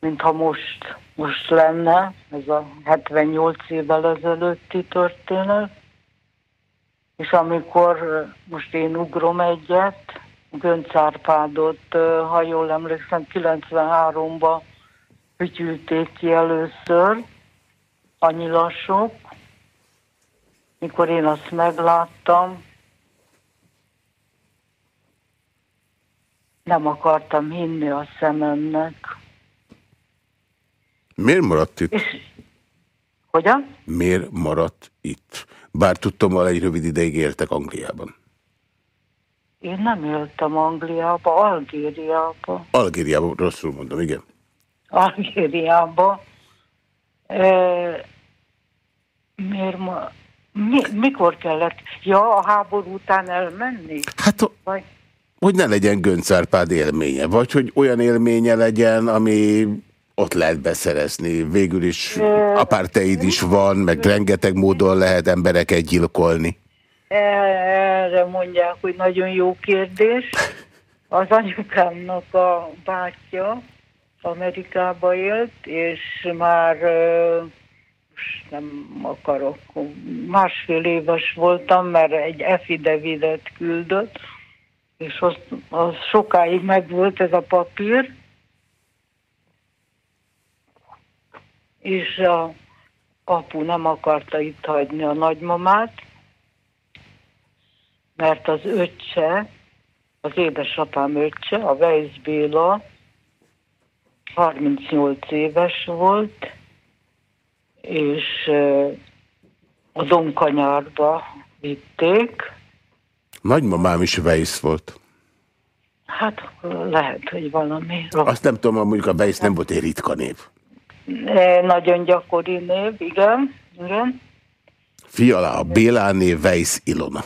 mintha most, most lenne, ez a 78 évvel ezelőtti történet. És amikor most én ugrom egyet, Gönc Árpádot, ha jól emlékszem, 93-ba fütyülték ki először, a nyilasok. Mikor én azt megláttam, nem akartam hinni a szememnek. Miért maradt itt? És, hogyan? Miért maradt itt? Bár tudtam, hogy egy rövid ideig éltek Angliában. Én nem éltem Angliába, Algériába. Algériába, rosszul mondom, igen. Algériába. E, miért ma... Mi, mikor kellett? Ja, a háború után elmenni? Hát, Vagy? hogy ne legyen Göncárpád élménye, vagy hogy olyan élménye legyen, ami ott lehet beszerezni. Végül is apartheid is van, meg rengeteg módon lehet embereket gyilkolni. Erre mondják, hogy nagyon jó kérdés. Az anyukámnak a bátyja Amerikába élt, és már nem akarok, másfél éves voltam, mert egy effidevidet küldött, és az, az sokáig megvolt ez a papír, és a apu nem akarta itt hagyni a nagymamát, mert az öccse, az édesapám öccse, a Weiss Béla 38 éves volt, és a Donkanyárba vitték. Nagymamám is Weiss volt. Hát lehet, hogy valami. Azt nem tudom, mondjuk a Weiss nem volt egy ritka név. Nagyon gyakori név, igen. igen. Fiala, a Béláné Weiss Ilona.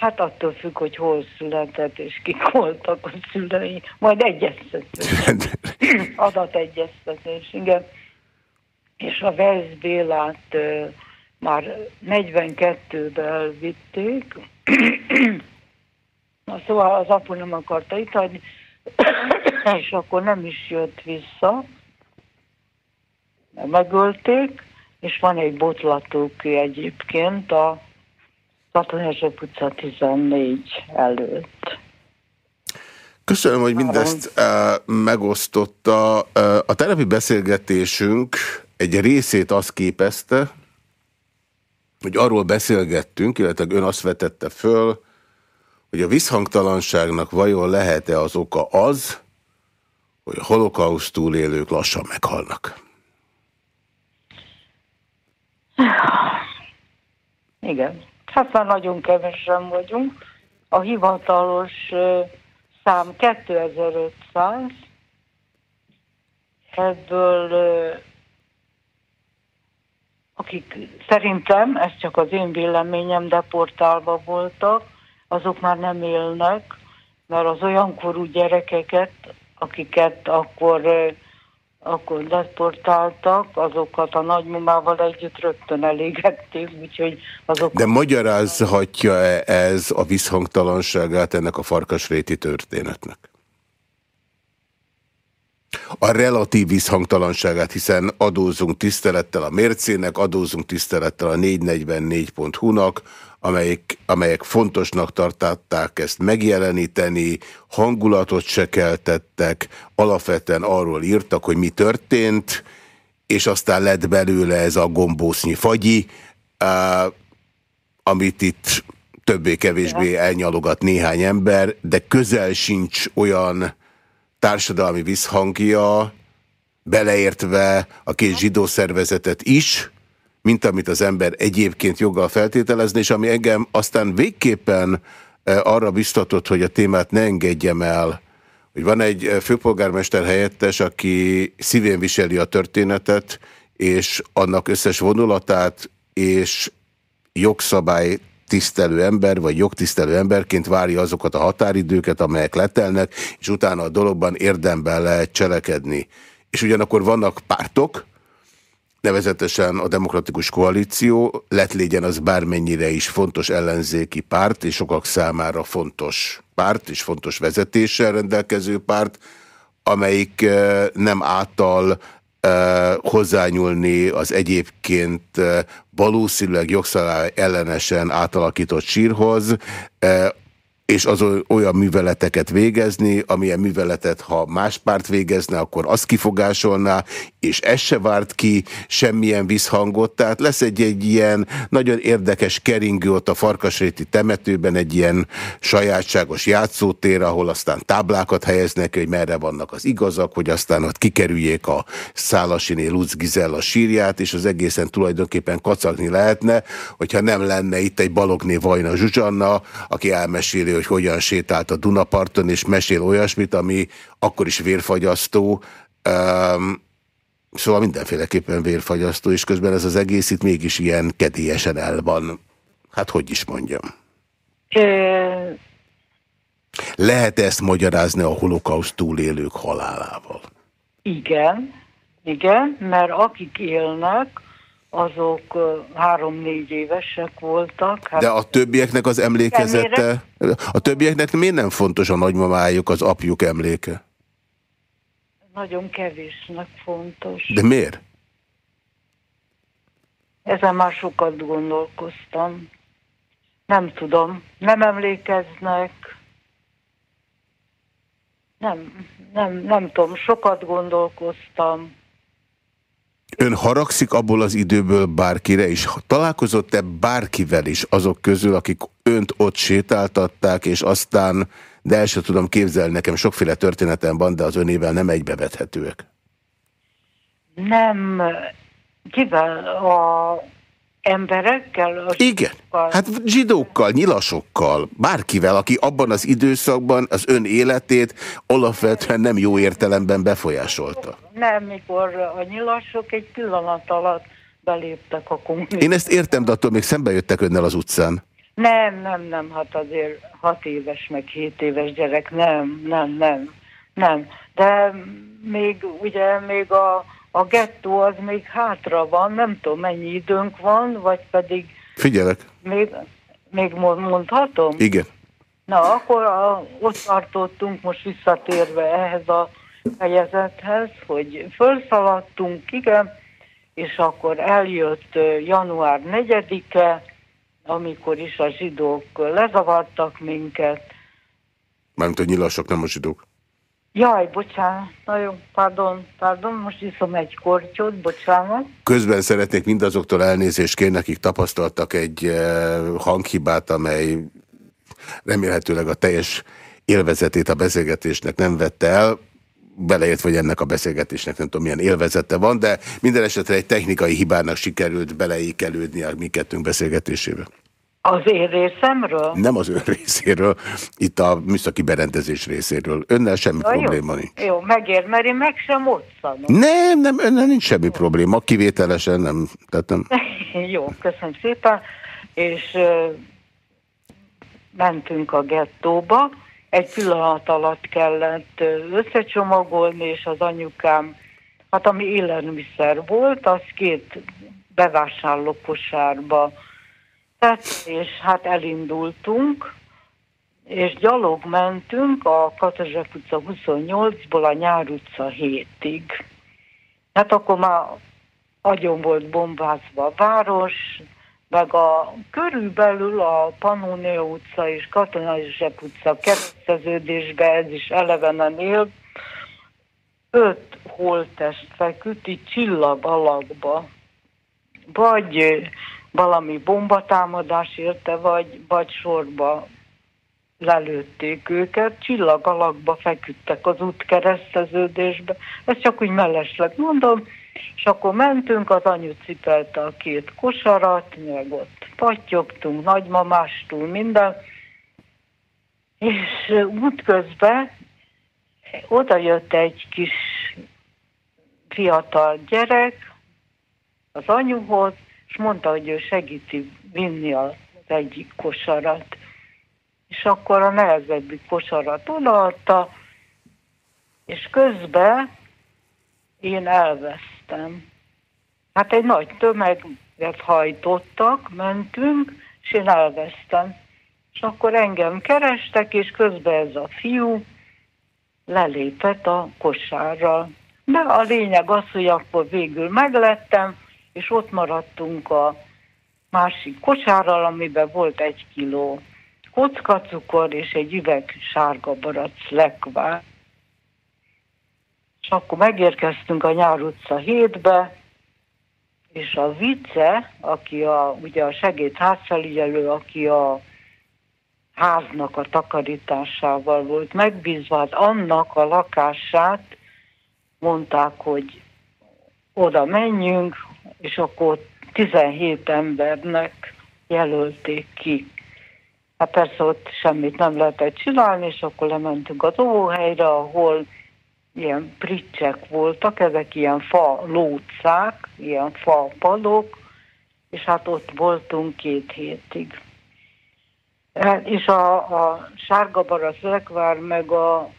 Hát attól függ, hogy hol született, és kik voltak a szülei. Majd egyeztetés. Adategyeztetés, igen. És a Weiss Bélát uh, már 42-ben elvitték. Na, szóval az apu nem akarta itt hagyni, és akkor nem is jött vissza. Megölték, és van egy botlatókő egyébként a Katonások utca 14 előtt. Köszönöm, hogy mindezt uh, megosztotta. Uh, a terepi beszélgetésünk egy részét azt képezte, hogy arról beszélgettünk, illetve ön azt vetette föl, hogy a visszhangtalanságnak vajon lehet-e az oka az, hogy a holokauszt túlélők lassan meghalnak? Igen. Hát már nagyon kevesen vagyunk. A hivatalos szám 2500, ebből akik szerintem, ez csak az én véleményem, deportálva voltak, azok már nem élnek, mert az olyan korú gyerekeket, akiket akkor akkor deportáltak, azokat a nagymumával együtt rögtön elégették, úgyhogy azok... De magyarázhatja-e ez a visszhangtalanságát ennek a farkasréti történetnek? A relatív visszhangtalanságát, hiszen adózunk tisztelettel a mércének, adózunk tisztelettel a 444.hu-nak, amelyek, amelyek fontosnak tartották ezt megjeleníteni, hangulatot se keltettek, alapvetően arról írtak, hogy mi történt, és aztán lett belőle ez a gombósznyi fagyi, amit itt többé-kevésbé elnyalogat néhány ember, de közel sincs olyan társadalmi visszhangja, beleértve a két zsidó szervezetet is, mint amit az ember egyébként joggal feltételezni, és ami engem aztán végképpen e, arra biztatott, hogy a témát ne engedjem el, hogy van egy e, főpolgármester helyettes, aki szívén viseli a történetet, és annak összes vonulatát, és jogszabály tisztelő ember, vagy jogtisztelő emberként várja azokat a határidőket, amelyek letelnek, és utána a dologban érdemben lehet cselekedni. És ugyanakkor vannak pártok, nevezetesen a Demokratikus Koalíció, lett legyen az bármennyire is fontos ellenzéki párt, és sokak számára fontos párt és fontos vezetéssel rendelkező párt, amelyik nem által hozzányúlni az egyébként valószínűleg jogszabály ellenesen átalakított sírhoz, és az olyan műveleteket végezni, amilyen műveletet, ha más párt végezne, akkor azt kifogásolná, és ez se várt ki semmilyen visszhangot. Tehát lesz egy, egy ilyen nagyon érdekes keringő ott a Farkasréti temetőben, egy ilyen sajátságos játszótér, ahol aztán táblákat helyeznek, hogy merre vannak az igazak, hogy aztán ott kikerüljék a Szálasiné Lutz Gizella sírját, és az egészen tulajdonképpen kacagni lehetne, hogyha nem lenne itt egy Balogné Vajna Zsuzsanna, aki elmeséli, hogy hogyan sétált a Dunaparton, és mesél olyasmit, ami akkor is vérfagyasztó, um, Szóval mindenféleképpen vérfagyasztó, és közben ez az egész itt mégis ilyen kedélyesen el van. Hát hogy is mondjam? Lehet ezt magyarázni a holokauszt túlélők halálával? Igen, igen, mert akik élnek, azok három-négy évesek voltak. Hát De a többieknek az emlékezete, a többieknek miért nem fontos a nagymamájuk, az apjuk emléke? Nagyon kevésnek fontos. De miért? Ezen már sokat gondolkoztam. Nem tudom, nem emlékeznek. Nem, nem, nem tudom, sokat gondolkoztam. Ön haragszik abból az időből bárkire is? Találkozott-e bárkivel is azok közül, akik önt ott sétáltatták, és aztán, de el sem tudom képzelni, nekem sokféle történetem van, de az önével nem egybevethetőek. Nem. Kivel? A emberekkel? A Igen. Hát zsidókkal, nyilasokkal, bárkivel, aki abban az időszakban az ön életét alapvetően nem jó értelemben befolyásolta. Nem, mikor a nyilasok egy pillanat alatt beléptek a kommunizmusba. Én ezt értem, de attól még szembe jöttek önnel az utcán. Nem, nem, nem, hát azért hat éves, meg hét éves gyerek, nem, nem, nem, nem. De még ugye még a a gettó az még hátra van, nem tudom mennyi időnk van, vagy pedig... Figyelek. Még, még mondhatom? Igen. Na, akkor a, ott tartottunk most visszatérve ehhez a fejezethez, hogy felszaladtunk, igen, és akkor eljött január 4-e, amikor is a zsidók lezavartak minket. Mármint a nyilasok, nem a zsidók. Jaj, bocsánat, nagyon, pardon, pardon, most iszom egy kortyot, bocsánat. Közben szeretnék mindazoktól elnézést kérni, akik tapasztaltak egy eh, hanghibát, amely remélhetőleg a teljes élvezetét a beszélgetésnek nem vette el, beleért, hogy ennek a beszélgetésnek nem tudom milyen élvezete van, de minden esetre egy technikai hibának sikerült beleékelődni a mi kettőnk beszélgetésébe. Az én részemről? Nem az ön részéről, itt a műszaki berendezés részéről. Önnel semmi ja, probléma jó. nincs. Jó, megér, mert én meg sem moccanok. Nem, nem, önnel nincs semmi jó. probléma, kivételesen nem. Tehát nem. jó, köszönöm szépen. És uh, mentünk a gettóba. Egy pillanat alatt kellett összecsomagolni, és az anyukám, hát ami élelmiszer volt, az két bevásárló kosárba és hát elindultunk, és gyalog mentünk a Katazsek utca 28-ból a Nyár utca 7-ig. Hát akkor már agyon volt bombázva a város, meg a körülbelül a Pannonia utca és Katonai Zsep utca kereszteződésbe ez is elevenen él. Öt holtest feküdt, így csillag alakba. Vagy valami bombatámadás érte, vagy, vagy sorba lelőtték őket, csillag alakba feküdtek az út kereszteződésbe. Ezt csak úgy mellesleg mondom, és akkor mentünk, az anyu cipelte a két kosarat, meg ott pattyogtunk, nagymamástól, minden, és útközben oda jött egy kis fiatal gyerek az anyuhoz, és mondta, hogy ő segíti vinni az egyik kosarat. És akkor a nehezebbik kosarat odaadta, és közben én elvesztem. Hát egy nagy tömeget hajtottak, mentünk, és én elvesztem. És akkor engem kerestek, és közben ez a fiú lelépett a kosárral. De a lényeg az, hogy akkor végül meglettem, és ott maradtunk a másik kosárral, amiben volt egy kiló kockacukor és egy üveg sárga barac lekvár. És akkor megérkeztünk a Nyár utca 7-be, és a vice, aki a, ugye a segéd házfelügyelő, aki a háznak a takarításával volt megbízva, hát annak a lakását mondták, hogy oda menjünk, és akkor 17 embernek jelölték ki. Hát persze ott semmit nem lehetett csinálni, és akkor lementünk az óvóhelyre, ahol ilyen pricsek voltak, ezek ilyen fa lócák, ilyen fa padok, és hát ott voltunk két hétig. Hát, és a, a sárga barasz meg a,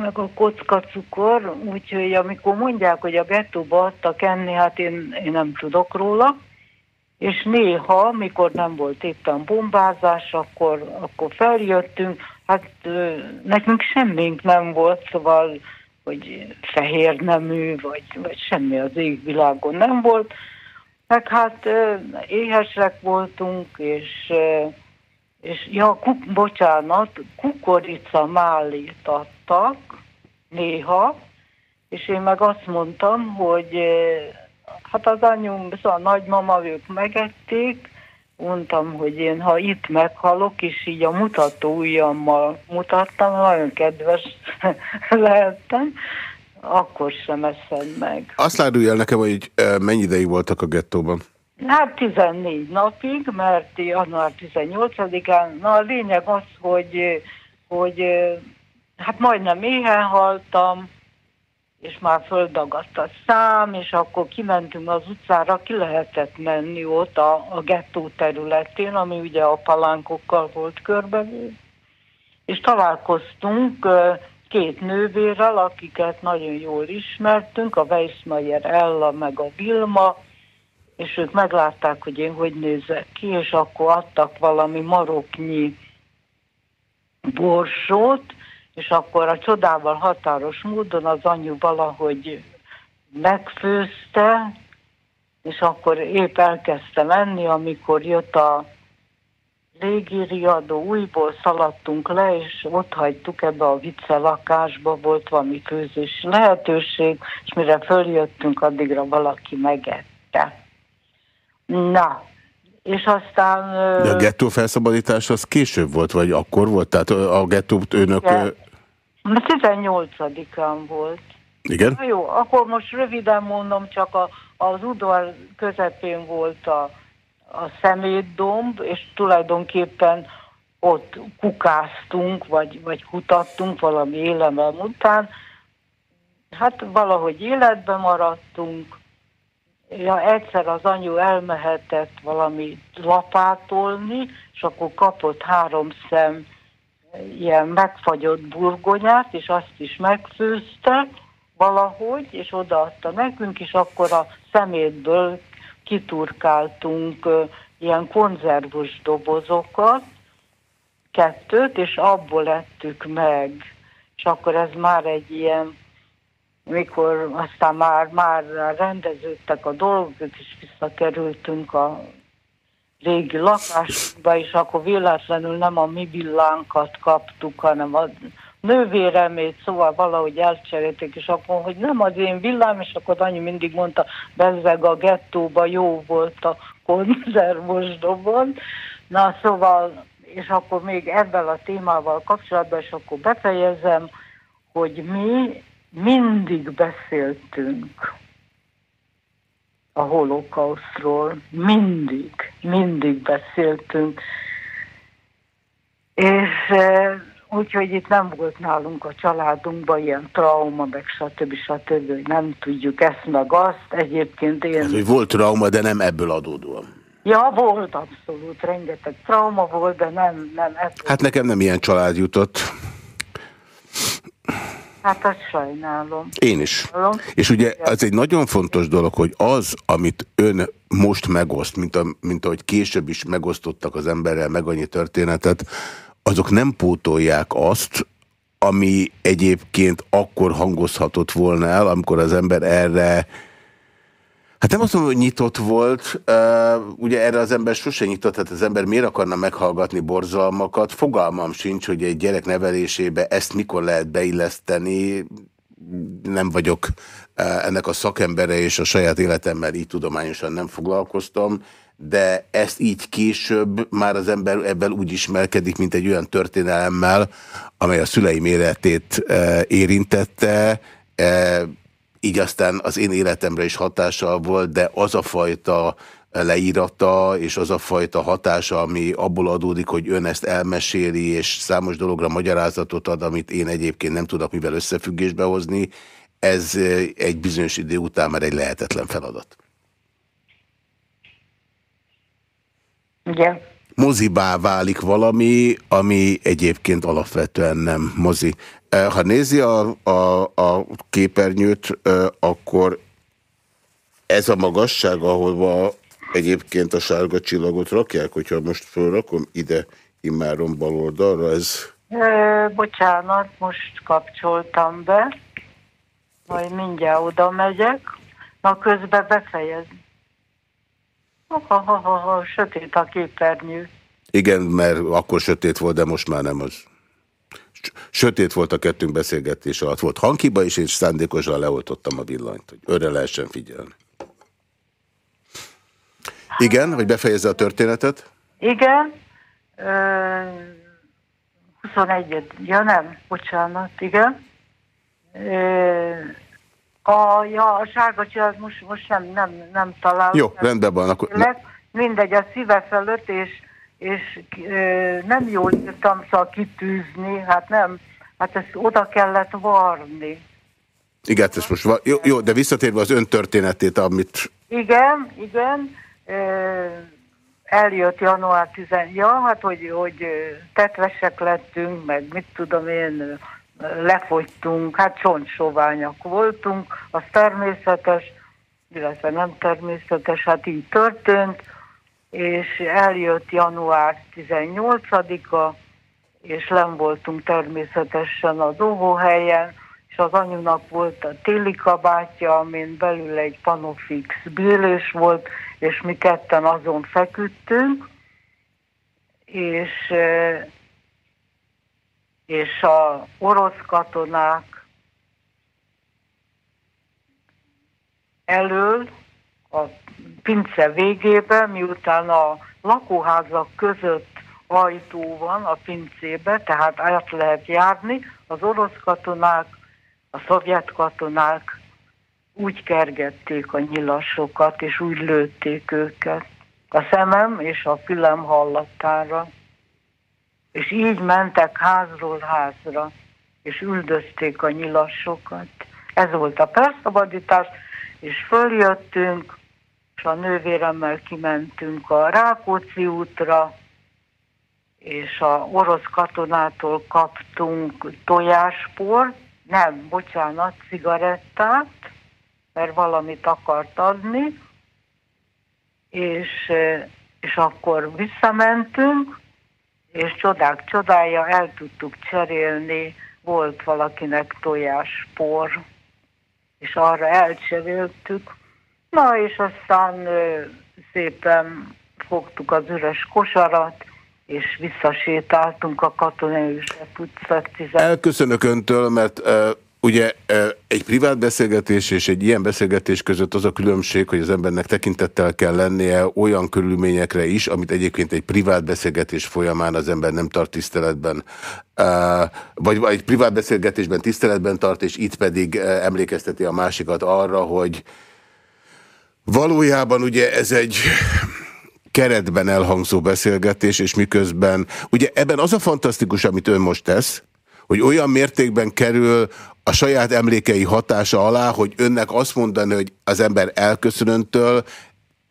meg a kocka cukor, úgyhogy amikor mondják, hogy a gettóba adtak enni, hát én, én nem tudok róla, és néha, mikor nem volt éppen bombázás, akkor, akkor feljöttünk, hát nekünk semmink nem volt, szóval, hogy fehér nemű, vagy, vagy semmi az égvilágon nem volt, meg hát éhesek voltunk, és, és ja, kuk, bocsánat, kukorica málét adtak néha, és én meg azt mondtam, hogy Hát az anyum, szóval a nagymama, ők megették, mondtam, hogy én ha itt meghalok, és így a mutató ujjammal mutattam, nagyon kedves lehettem, akkor sem eszem meg. Azt árulj el nekem, hogy mennyi ideig voltak a gettóban? Hát 14 napig, mert január 18-án, na a lényeg az, hogy, hogy hát majdnem éhen haltam, és már földagadt a szám, és akkor kimentünk az utcára, ki lehetett menni ott a, a gettó területén, ami ugye a palánkokkal volt körbevéve. És találkoztunk két nővérrel, akiket nagyon jól ismertünk, a Weissmayer Ella meg a Vilma, és ők meglátták, hogy én hogy nézek ki, és akkor adtak valami maroknyi borsót, és akkor a csodával határos módon az anyu valahogy megfőzte, és akkor épp elkezdtem enni, amikor jött a légiriadó, újból szaladtunk le, és ott hagytuk ebbe a vicce lakásba, volt valami főzés lehetőség, és mire följöttünk, addigra valaki megette. Na, és aztán... De a gettó felszabadítás az később volt, vagy akkor volt? Tehát a gettót önök... De, 18-án volt. Igen? Jó, akkor most röviden mondom, csak a, az udvar közepén volt a, a szemétdomb, és tulajdonképpen ott kukáztunk, vagy, vagy kutattunk valami élemem után. Hát valahogy életben maradtunk. Ja, egyszer az anyu elmehetett valami lapátolni, és akkor kapott három szem ilyen megfagyott burgonyát, és azt is megfőzte valahogy, és odaadta nekünk, és akkor a szemétből kiturkáltunk ilyen konzervus dobozokat, kettőt, és abból lettük meg. És akkor ez már egy ilyen, mikor aztán már, már rendeződtek a dolgok, és visszakerültünk a régi lakásba, és akkor véletlenül nem a mi villánkat kaptuk, hanem a nővéremét, szóval valahogy elcserélték, és akkor, hogy nem az én villám, és akkor annyi mindig mondta, bezzeg a gettóba jó volt a konzervos. Na szóval, és akkor még ebben a témával kapcsolatban, és akkor befejezem, hogy mi mindig beszéltünk a holokausztról. Mindig, mindig beszéltünk. És úgyhogy itt nem volt nálunk a családunkban ilyen trauma, meg stb. stb. hogy nem tudjuk ezt meg azt. Egyébként én... Ez, hogy volt trauma, de nem ebből adódóan. Ja, volt abszolút, rengeteg trauma volt, de nem, nem ebből. Hát nekem nem ilyen család jutott. Hát azt sajnálom. Én is. És ugye az egy nagyon fontos dolog, hogy az, amit ön most megoszt, mint, a, mint ahogy később is megosztottak az emberrel meg annyi történetet, azok nem pótolják azt, ami egyébként akkor hangozhatott volna el, amikor az ember erre Hát nem azt mondom, hogy nyitott volt, uh, ugye erre az ember sose nyitott, tehát az ember miért akarna meghallgatni borzalmakat, fogalmam sincs, hogy egy gyerek nevelésébe ezt mikor lehet beilleszteni, nem vagyok uh, ennek a szakembere, és a saját életemmel így tudományosan nem foglalkoztam, de ezt így később már az ember ebben úgy ismerkedik, mint egy olyan történelemmel, amely a szüleim életét uh, érintette, így aztán az én életemre is hatással volt, de az a fajta leírata, és az a fajta hatása, ami abból adódik, hogy ön ezt elmeséli, és számos dologra magyarázatot ad, amit én egyébként nem tudok mivel összefüggésbe hozni, ez egy bizonyos idő után már egy lehetetlen feladat. Igen. Mozibá válik valami, ami egyébként alapvetően nem mozi. Ha nézi a, a, a képernyőt, akkor ez a magasság, ahol egyébként a sárga csillagot rakják, hogyha most fölrakom ide immáron bal oldalra, ez... Ö, bocsánat, most kapcsoltam be, majd mindjárt oda megyek, na közben befejezni. Ha, ha, ha, ha, ha, sötét a képernyő. Igen, mert akkor sötét volt, de most már nem az. Sötét volt a kettőnk beszélgetés alatt. Volt hanghiba is, és szándékosan leoltottam a villanyt, hogy örre lehessen figyelni. Igen, hogy befejezze a történetet? Igen. Ö, 21 ja nem, bocsánat, igen. Ö, a, ja, a sárga csillag most, most nem, nem, nem találom. Jó, rendben van. Akkor... Mindegy, a szíve fölött, és és nem jól írtam szóval kitűzni, hát nem, hát ezt oda kellett varni. Igen, ez most jó, jó, de visszatérve az ön történetét, amit... Igen, igen, eljött január 10 ja, hát hogy, hogy tetvesek lettünk, meg mit tudom én, lefogytunk, hát csontsoványak voltunk, az természetes, illetve nem természetes, hát így történt, és eljött január 18-a, és nem voltunk természetesen a óvóhelyen, és az anyunak volt a téli kabátja, amin belül egy panofix bélés volt, és mi ketten azon feküdtünk, és, és a orosz katonák elől a pince végében, miután a lakóházak között ajtó van a pincébe, tehát át lehet járni, az orosz katonák, a szovjet katonák úgy kergették a nyilasokat, és úgy lőtték őket. A szemem és a fülem hallatára. És így mentek házról házra, és üldözték a nyilasokat. Ez volt a felszabadítás, és följöttünk, és a nővéremmel kimentünk a Rákóczi útra, és a orosz katonától kaptunk tojáspor, nem, bocsánat, cigarettát, mert valamit akart adni, és, és akkor visszamentünk, és csodák csodája, el tudtuk cserélni, volt valakinek tojáspor, és arra elcseréltük, Na, és aztán szépen fogtuk az üres kosarat, és visszasétáltunk a Katonai Ősep utca 10. Elköszönök öntől, mert ugye egy privát beszélgetés és egy ilyen beszélgetés között az a különbség, hogy az embernek tekintettel kell lennie olyan körülményekre is, amit egyébként egy privát beszélgetés folyamán az ember nem tart tiszteletben. Vagy, egy privát beszélgetésben tiszteletben tart, és itt pedig emlékezteti a másikat arra, hogy Valójában ugye ez egy keretben elhangzó beszélgetés, és miközben, ugye ebben az a fantasztikus, amit ön most tesz, hogy olyan mértékben kerül a saját emlékei hatása alá, hogy önnek azt mondani, hogy az ember elköszönöntől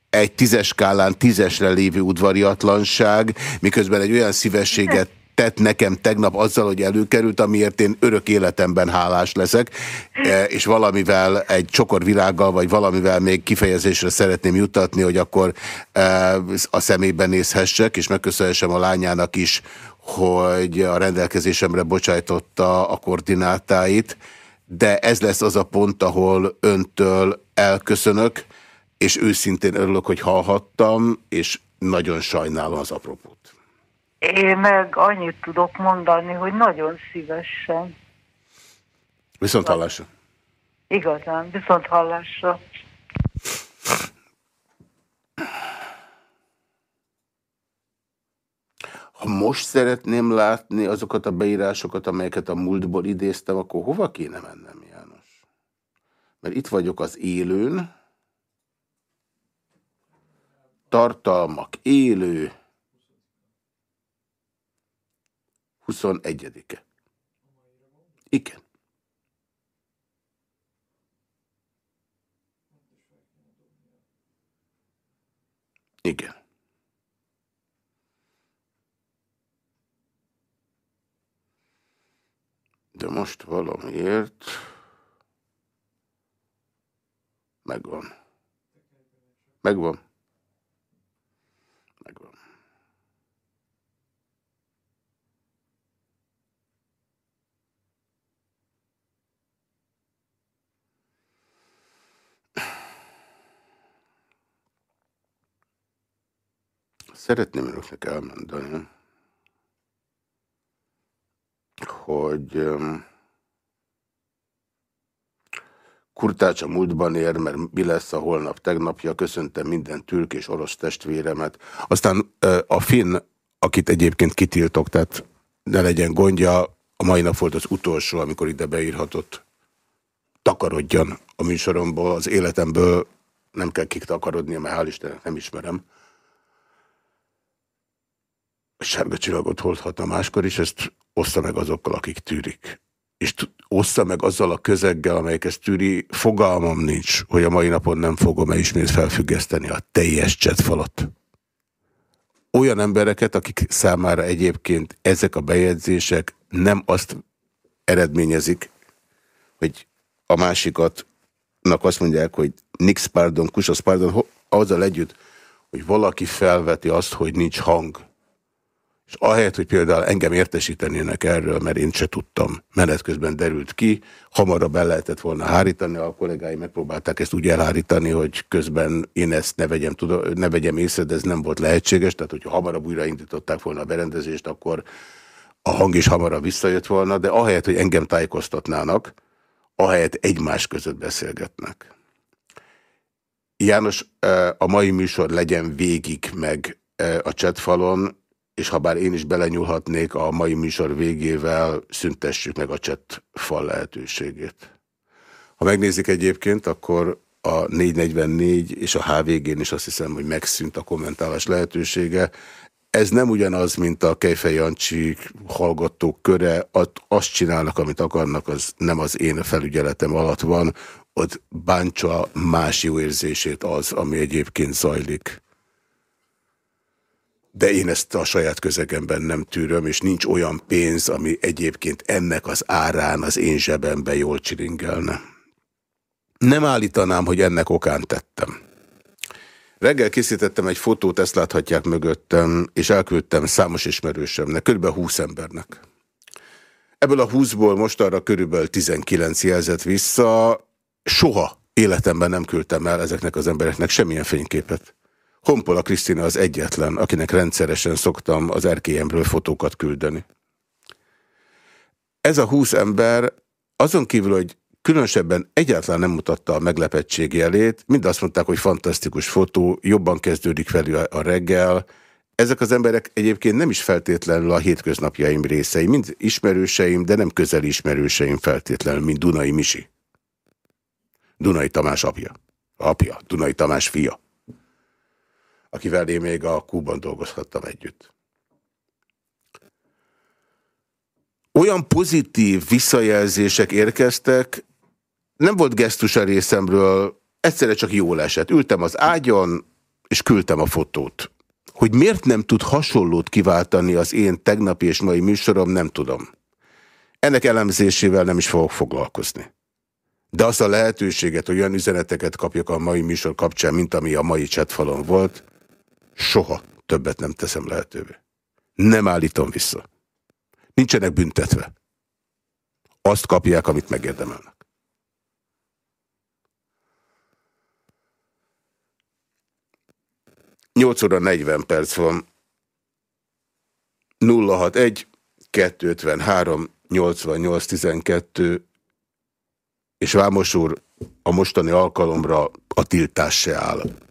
egy tízes skálán tízesre lévő udvariatlanság, miközben egy olyan szívességet tett nekem tegnap azzal, hogy előkerült, amiért én örök életemben hálás leszek, e, és valamivel egy csokor virággal, vagy valamivel még kifejezésre szeretném juttatni, hogy akkor e, a szemében nézhessek, és megköszönhessem a lányának is, hogy a rendelkezésemre bocsájtotta a koordinátáit, de ez lesz az a pont, ahol öntől elköszönök, és őszintén örülök, hogy hallhattam, és nagyon sajnálom az apropót. Én meg annyit tudok mondani, hogy nagyon szívesen. Viszont hallásra. Igazán, viszont hallásra. Most szeretném látni azokat a beírásokat, amelyeket a múltból idéztem, akkor hova kéne mennem, János? Mert itt vagyok az élőn, tartalmak, élő, 21-e. Igen. Igen. De most valamiért megvan. Megvan. Szeretném önöknek elmondani, hogy Kurtács a múltban ér, mert mi lesz a holnap tegnapja, köszöntem minden türk és orosz testvéremet. Aztán a finn, akit egyébként kitiltok, tehát ne legyen gondja, a mai nap volt az utolsó, amikor ide beírhatott takarodjon a műsoromból, az életemből nem kell kik mert hál' Istennek nem ismerem sárga csillagot hordhatna máskor is, ezt ossza meg azokkal, akik tűrik. És ossza meg azzal a közeggel, amelyek ezt tűri, fogalmam nincs, hogy a mai napon nem fogom-e ismét felfüggeszteni a teljes csetfalat. Olyan embereket, akik számára egyébként ezek a bejegyzések nem azt eredményezik, hogy a másikat azt mondják, hogy nix pardon, kusasz pardon, azzal együtt, hogy valaki felveti azt, hogy nincs hang és ahelyett, hogy például engem értesítenének erről, mert én se tudtam, menet közben derült ki, hamarabb el lehetett volna hárítani, a kollégái megpróbálták ezt úgy elhárítani, hogy közben én ezt ne vegyem, tudom, ne vegyem észre, de ez nem volt lehetséges, tehát hogyha hamarabb újraindították volna a berendezést, akkor a hang is hamarabb visszajött volna, de ahelyett, hogy engem tájékoztatnának, ahelyett egymás között beszélgetnek. János, a mai műsor legyen végig meg a chatfalon, és ha bár én is belenyúlhatnék a mai műsor végével, szüntessük meg a chat fal lehetőségét. Ha megnézik egyébként, akkor a 444 és a HVG-n is azt hiszem, hogy megszűnt a kommentálás lehetősége. Ez nem ugyanaz, mint a Kejfej Jancsi hallgatók köre, azt csinálnak, amit akarnak, az nem az én felügyeletem alatt van, ott bántsa más jó érzését az, ami egyébként zajlik de én ezt a saját közegemben nem tűröm, és nincs olyan pénz, ami egyébként ennek az árán az én zsebembe jól csiringelne. Nem állítanám, hogy ennek okán tettem. Reggel készítettem egy fotót, ezt láthatják mögöttem, és elküldtem számos ismerősömnek, kb. 20 embernek. Ebből a 20-ból most arra körülbelül 19 jelzett vissza, soha életemben nem küldtem el ezeknek az embereknek semmilyen fényképet. Honpola Krisztina az egyetlen, akinek rendszeresen szoktam az erkélyemről fotókat küldeni. Ez a húsz ember azon kívül, hogy különösebben egyáltalán nem mutatta a meglepettség jelét, mind azt mondták, hogy fantasztikus fotó, jobban kezdődik felül a reggel. Ezek az emberek egyébként nem is feltétlenül a hétköznapjaim részei, mind ismerőseim, de nem közeli ismerőseim feltétlenül, mint Dunai Misi. Dunai Tamás apja. Apja, Dunai Tamás fia akivel én még a Kúban dolgozhattam együtt. Olyan pozitív visszajelzések érkeztek, nem volt gesztus a részemről, egyszerre csak jól esett. Ültem az ágyon, és küldtem a fotót. Hogy miért nem tud hasonlót kiváltani az én tegnapi és mai műsorom, nem tudom. Ennek elemzésével nem is fogok foglalkozni. De azt a lehetőséget, hogy olyan üzeneteket kapjak a mai műsor kapcsán, mint ami a mai chatfalon volt, soha többet nem teszem lehetővé. Nem állítom vissza. Nincsenek büntetve. Azt kapják, amit megérdemelnek. Nyolc óra 40 perc van. 061 253 8812 és Vámos úr a mostani alkalomra a tiltás se áll.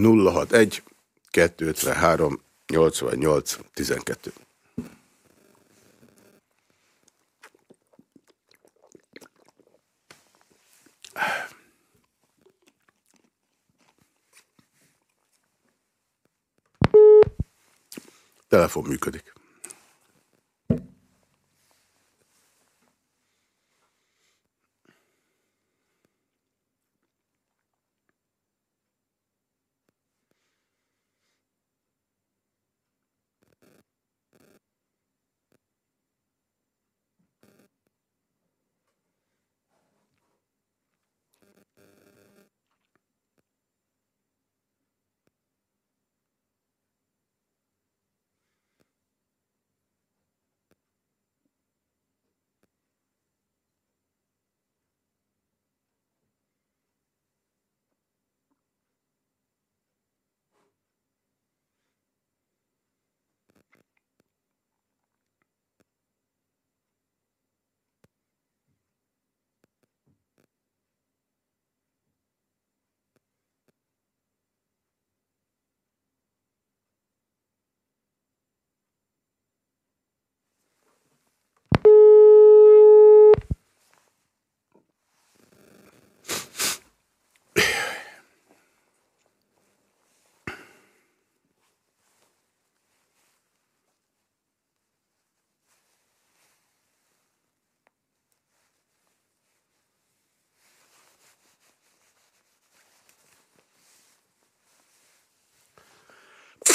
Nulla hat egy, kettő három, nyolcvannyolc, tizenkettő. Telefon működik.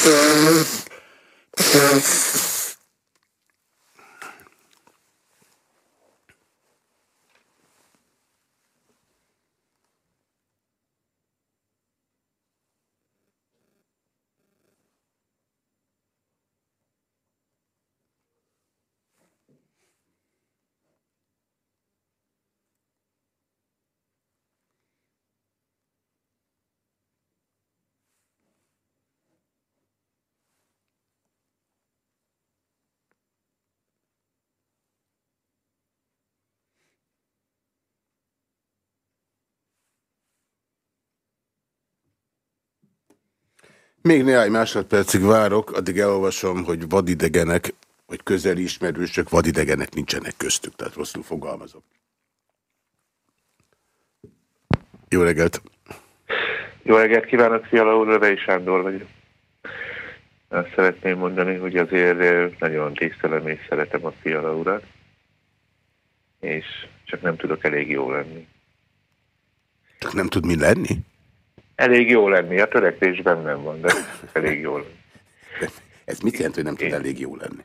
Yes. Még néhány másodpercig várok, addig elolvasom, hogy vadidegenek, vagy közeli ismerősök, vadidegenek nincsenek köztük, tehát rosszul fogalmazom. Jó reggelt! Jó reggelt kívánok, Fiala úr, Rövei Sándor vagyok. Azt szeretném mondani, hogy azért nagyon tisztelem és szeretem a Fiala urat, és csak nem tudok elég jó lenni. Csak nem tud mi lenni? Elég jó lenni, a törekvésben nem van, de elég jó lenni. Ez mit jelent, hogy nem tud elég jó lenni?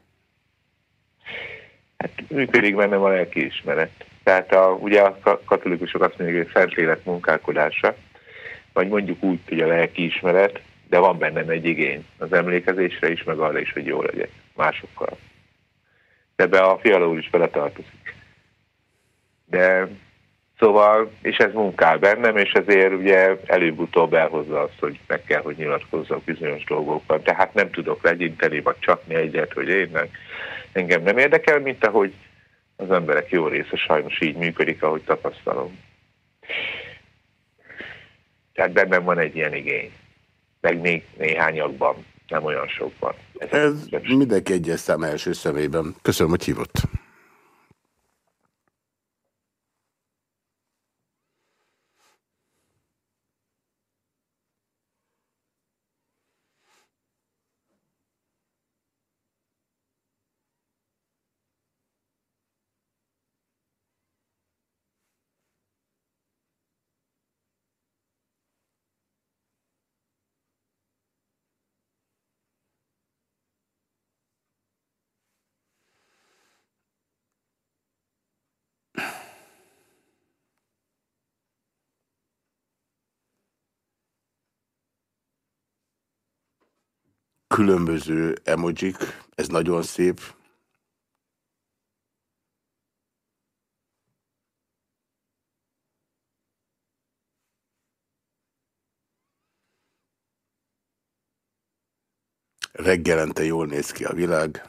Hát működik benne a lelkiismeret. Tehát a, ugye a katolikusok azt mondják, hogy Szentlélek munkálkodása, vagy mondjuk úgy, hogy a lelkiismeret, de van bennem egy igény az emlékezésre is, meg arra is, hogy jó legyek másokkal. De be a fiala úr is beletartozik. De Szóval, és ez munkál bennem, és ezért ugye előbb-utóbb elhozza azt, hogy meg kell, hogy nyilatkozzak bizonyos dolgokban. Tehát nem tudok legyinteni, vagy csapni egyet, hogy én nem. Engem nem érdekel, mint ahogy az emberek jó része sajnos így működik, ahogy tapasztalom. Tehát bennem van egy ilyen igény. Meg még néhányakban, nem olyan sokban. Ez, Ez mindenki egyes szám első szemében. Köszönöm, hogy hívott. Különböző emojik, ez nagyon szép. Reggelente jól néz ki a világ.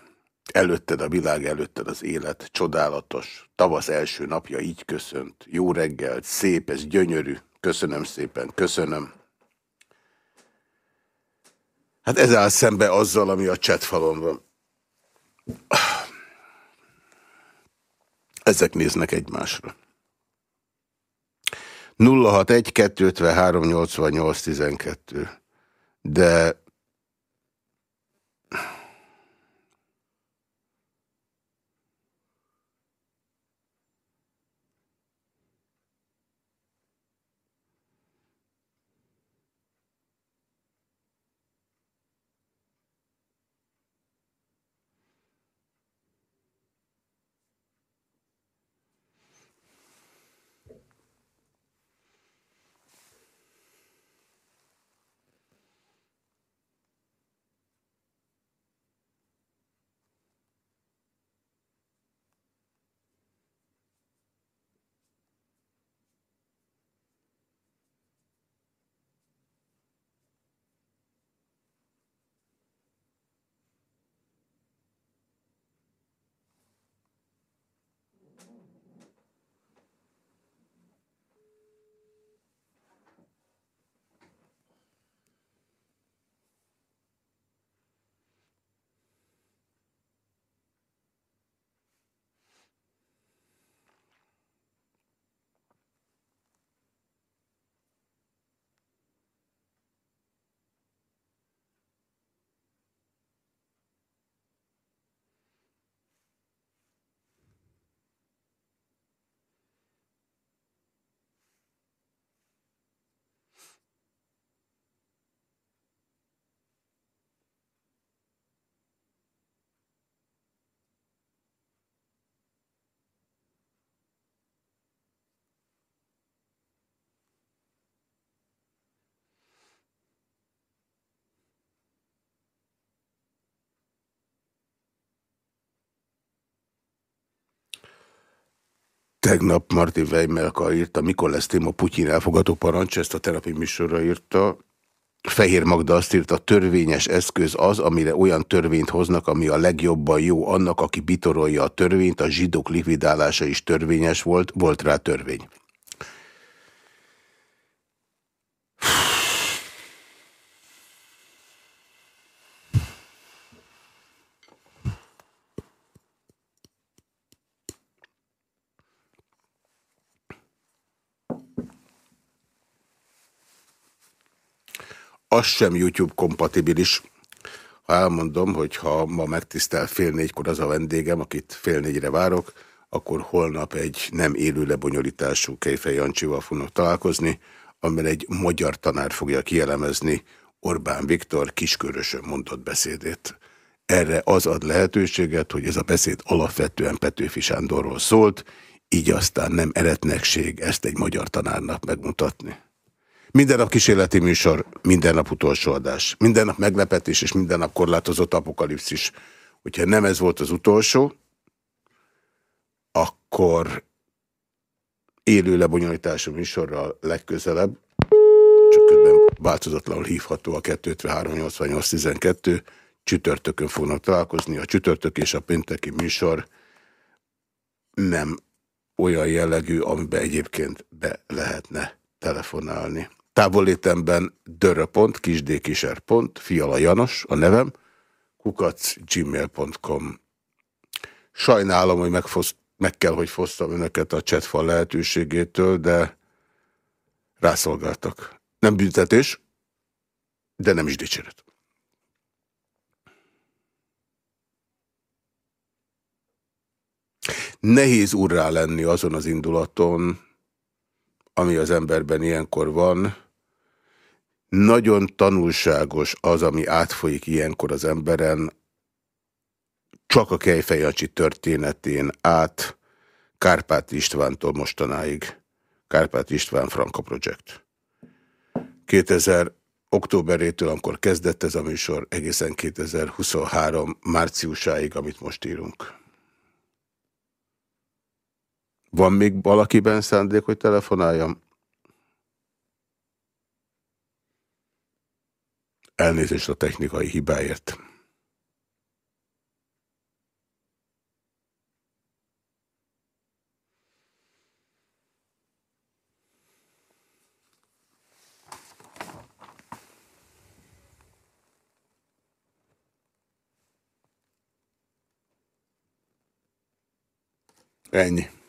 Előtted a világ, előtted az élet. Csodálatos. Tavasz első napja így köszönt. Jó reggelt, szép, ez gyönyörű. Köszönöm szépen, köszönöm. Hát ez áll szembe azzal, ami a chatfalon van. Ezek néznek egymásra. 061 253 88 12. De Tegnap Martin Weimelka írta, mikor lesz téma Putyin elfogadó parancs, ezt a terapi műsorra írta. Fehér Magda azt írta, törvényes eszköz az, amire olyan törvényt hoznak, ami a legjobban jó annak, aki bitorolja a törvényt, a zsidók likvidálása is törvényes volt, volt rá törvény. Az sem YouTube kompatibilis. Ha elmondom, hogy ha ma megtisztel fél négykor az a vendégem, akit fél négyre várok, akkor holnap egy nem élő lebonyolítású Kejfej Jancsival fognak találkozni, amiben egy magyar tanár fogja kielemezni Orbán Viktor kiskörösön mondott beszédét. Erre az ad lehetőséget, hogy ez a beszéd alapvetően Petőfi Sándorról szólt, így aztán nem eretnekség ezt egy magyar tanárnak megmutatni. Minden nap kísérleti műsor, minden nap utolsó adás. Minden nap meglepetés és minden nap korlátozott apokalipszis. Hogyha nem ez volt az utolsó, akkor élő lebonyolítású műsorral legközelebb, csak közben változatlanul hívható a 253-88-12, csütörtökön fognak találkozni. A csütörtök és a pénteki műsor nem olyan jellegű, amiben egyébként be lehetne telefonálni. Távolétemben dörö.pont, kisdkiser.pont, fiala Janos, a nevem, kukac gmail.com. Sajnálom, hogy megfoszt, meg kell, hogy fosztam önöket a chatfal lehetőségétől, de rászolgáltak. Nem büntetés, de nem is dicséret. Nehéz urrá lenni azon az indulaton, ami az emberben ilyenkor van, nagyon tanulságos az, ami átfolyik ilyenkor az emberen, csak a Kejfejacsi történetén át Kárpát Istvántól mostanáig. Kárpát István Franka Project. 2000 októberétől, amikor kezdett ez a műsor, egészen 2023 márciusáig, amit most írunk. Van még valakiben szándék, hogy telefonáljam? Elnézést a technikai hibáért. Ennyi.